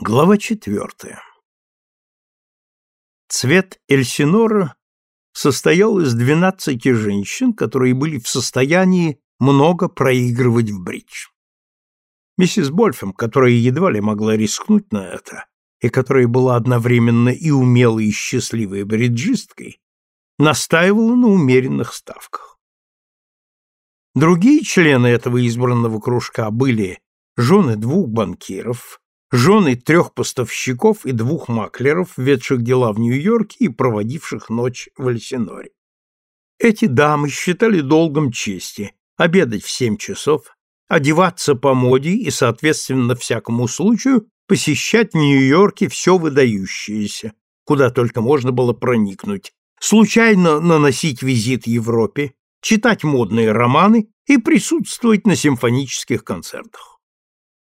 Глава четвертая. Цвет Эльсинора состоял из двенадцати женщин, которые были в состоянии много проигрывать в бридж. Миссис Больфем, которая едва ли могла рискнуть на это, и которая была одновременно и умелой, и счастливой бриджисткой, настаивала на умеренных ставках. Другие члены этого избранного кружка были жены двух банкиров, жены трех поставщиков и двух маклеров, ведших дела в Нью-Йорке и проводивших ночь в Эльсиноре. Эти дамы считали долгом чести обедать в семь часов, одеваться по моде и, соответственно, всякому случаю посещать в Нью-Йорке все выдающееся, куда только можно было проникнуть, случайно наносить визит Европе, читать модные романы и присутствовать на симфонических концертах.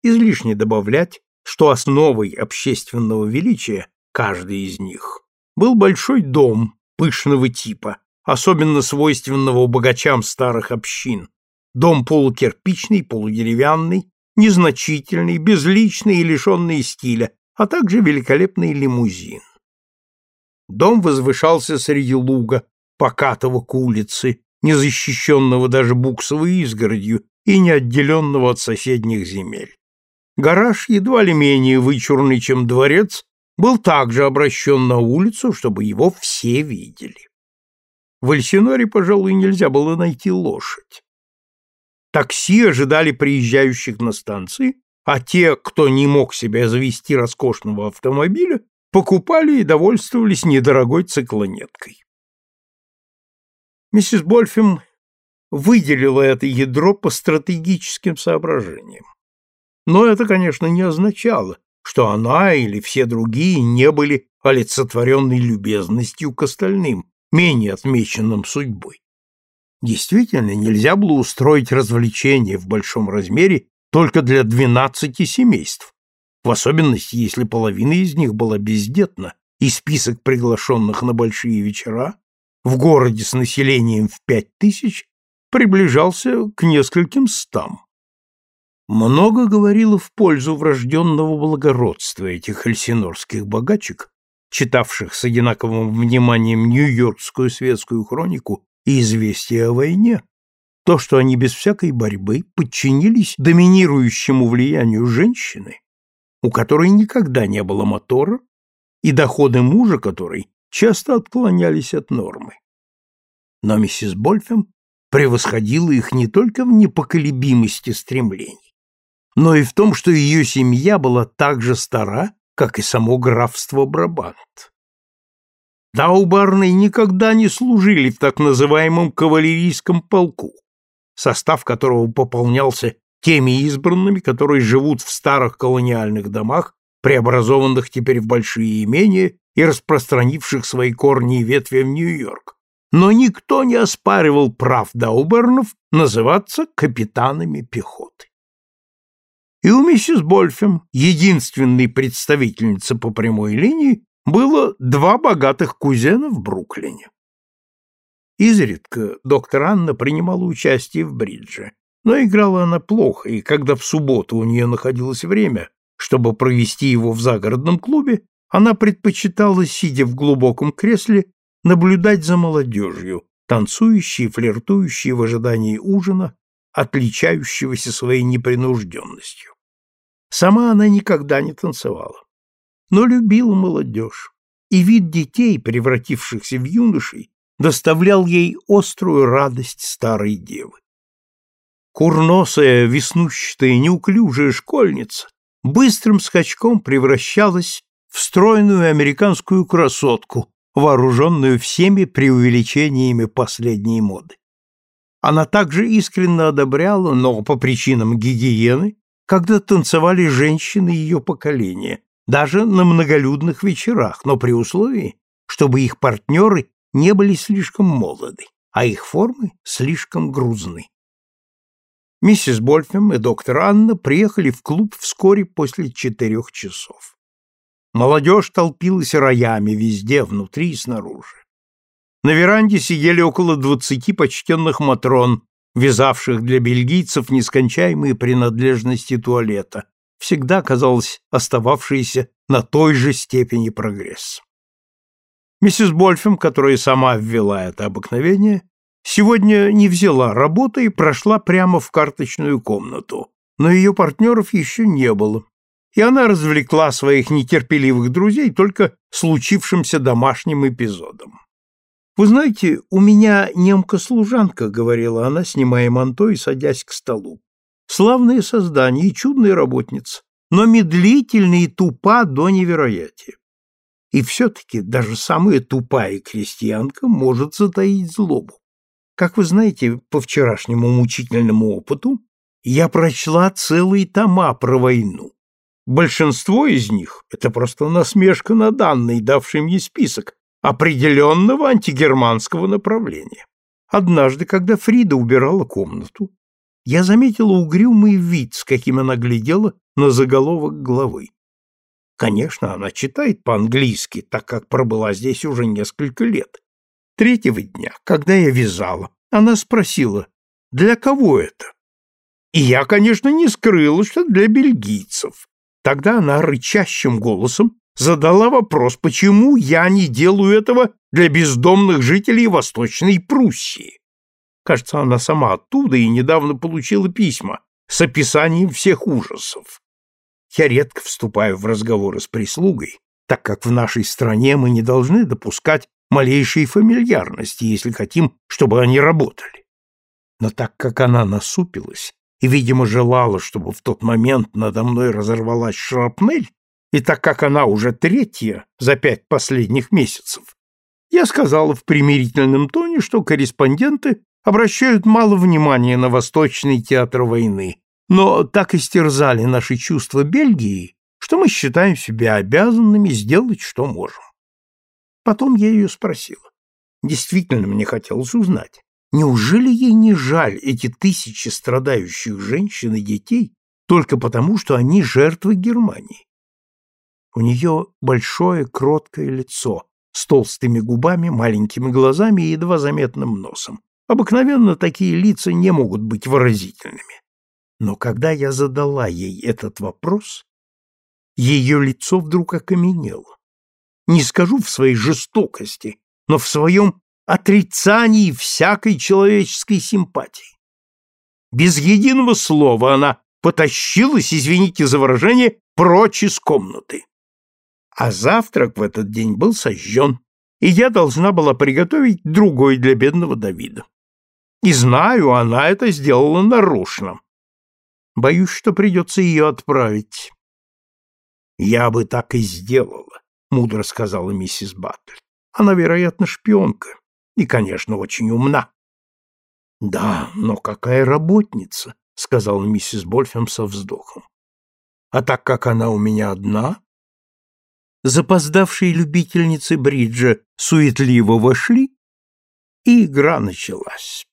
Излишне добавлять, что основой общественного величия каждой из них был большой дом пышного типа, особенно свойственного богачам старых общин, дом полукирпичный, полудеревянный, незначительный, безличный и лишенный стиля, а также великолепный лимузин. Дом возвышался среди луга, покатого к улице, незащищенного даже буксовой изгородью и не отделенного от соседних земель. Гараж, едва ли менее вычурный, чем дворец, был также обращен на улицу, чтобы его все видели. В Эльсиноре, пожалуй, нельзя было найти лошадь. Такси ожидали приезжающих на станции, а те, кто не мог себе завести роскошного автомобиля, покупали и довольствовались недорогой циклонеткой. Миссис Больфем выделила это ядро по стратегическим соображениям. Но это, конечно, не означало, что она или все другие не были олицетворенной любезностью к остальным, менее отмеченным судьбой. Действительно, нельзя было устроить развлечение в большом размере только для двенадцати семейств, в особенности, если половина из них была бездетна, и список приглашенных на большие вечера в городе с населением в пять тысяч приближался к нескольким стам. Много говорило в пользу врожденного благородства этих эльсинорских богачек, читавших с одинаковым вниманием Нью-Йоркскую светскую хронику и известия о войне, то, что они без всякой борьбы подчинились доминирующему влиянию женщины, у которой никогда не было мотора, и доходы мужа которой часто отклонялись от нормы. Но миссис Больфем превосходила их не только в непоколебимости стремлений, но и в том, что ее семья была так же стара, как и само графство Брабант. Даубарны никогда не служили в так называемом кавалерийском полку, состав которого пополнялся теми избранными, которые живут в старых колониальных домах, преобразованных теперь в большие имения и распространивших свои корни и ветви в Нью-Йорк. Но никто не оспаривал прав Даубернов называться капитанами пехоты. И у миссис Больфем, единственной представительницы по прямой линии, было два богатых кузена в Бруклине. Изредка доктор Анна принимала участие в бридже, но играла она плохо, и когда в субботу у нее находилось время, чтобы провести его в загородном клубе, она предпочитала, сидя в глубоком кресле, наблюдать за молодежью, танцующей и флиртующей в ожидании ужина отличающегося своей непринужденностью. Сама она никогда не танцевала, но любила молодежь, и вид детей, превратившихся в юношей, доставлял ей острую радость старой девы. Курносая, веснущатая, неуклюжая школьница быстрым скачком превращалась в стройную американскую красотку, вооруженную всеми преувеличениями последней моды. Она также искренне одобряла, но по причинам гигиены, когда танцевали женщины ее поколения, даже на многолюдных вечерах, но при условии, чтобы их партнеры не были слишком молоды, а их формы слишком грузны. Миссис Больфем и доктор Анна приехали в клуб вскоре после четырех часов. Молодежь толпилась роями везде, внутри и снаружи. На веранде сидели около двадцати почтенных матрон, вязавших для бельгийцев нескончаемые принадлежности туалета, всегда казалось остававшейся на той же степени прогресса. Миссис Больфем, которая сама ввела это обыкновение, сегодня не взяла работы и прошла прямо в карточную комнату, но ее партнеров еще не было, и она развлекла своих нетерпеливых друзей только случившимся домашним эпизодом. «Вы знаете, у меня немка-служанка», — говорила она, снимая манто и садясь к столу. «Славное создание и чудная работница, но медлительна и тупа до невероятия. И все-таки даже самая тупая крестьянка может затаить злобу. Как вы знаете, по вчерашнему мучительному опыту я прочла целые тома про войну. Большинство из них — это просто насмешка на данный, давший мне список определенного антигерманского направления. Однажды, когда Фрида убирала комнату, я заметила угрюмый вид, с каким она глядела на заголовок главы. Конечно, она читает по-английски, так как пробыла здесь уже несколько лет. Третьего дня, когда я вязала, она спросила, для кого это? И я, конечно, не скрыла, что для бельгийцев. Тогда она рычащим голосом задала вопрос, почему я не делаю этого для бездомных жителей Восточной Пруссии. Кажется, она сама оттуда и недавно получила письма с описанием всех ужасов. Я редко вступаю в разговоры с прислугой, так как в нашей стране мы не должны допускать малейшей фамильярности, если хотим, чтобы они работали. Но так как она насупилась и, видимо, желала, чтобы в тот момент надо мной разорвалась шрапнель, и так как она уже третья за пять последних месяцев, я сказала в примирительном тоне, что корреспонденты обращают мало внимания на Восточный театр войны, но так истерзали наши чувства Бельгии, что мы считаем себя обязанными сделать, что можем. Потом я ее спросила. Действительно, мне хотелось узнать, неужели ей не жаль эти тысячи страдающих женщин и детей только потому, что они жертвы Германии? У нее большое кроткое лицо с толстыми губами, маленькими глазами и едва заметным носом. Обыкновенно такие лица не могут быть выразительными. Но когда я задала ей этот вопрос, ее лицо вдруг окаменело. Не скажу в своей жестокости, но в своем отрицании всякой человеческой симпатии. Без единого слова она потащилась, извините за выражение, прочь из комнаты. А завтрак в этот день был сожжен, и я должна была приготовить другой для бедного Давида. И знаю, она это сделала нарочно. Боюсь, что придется ее отправить. Я бы так и сделала, мудро сказала миссис Баттль. Она, вероятно, шпионка и, конечно, очень умна. Да, но какая работница, сказала миссис Больфем со вздохом. А так как она у меня одна, запоздавшие любительницы бриджа суетливо вошли, и игра началась.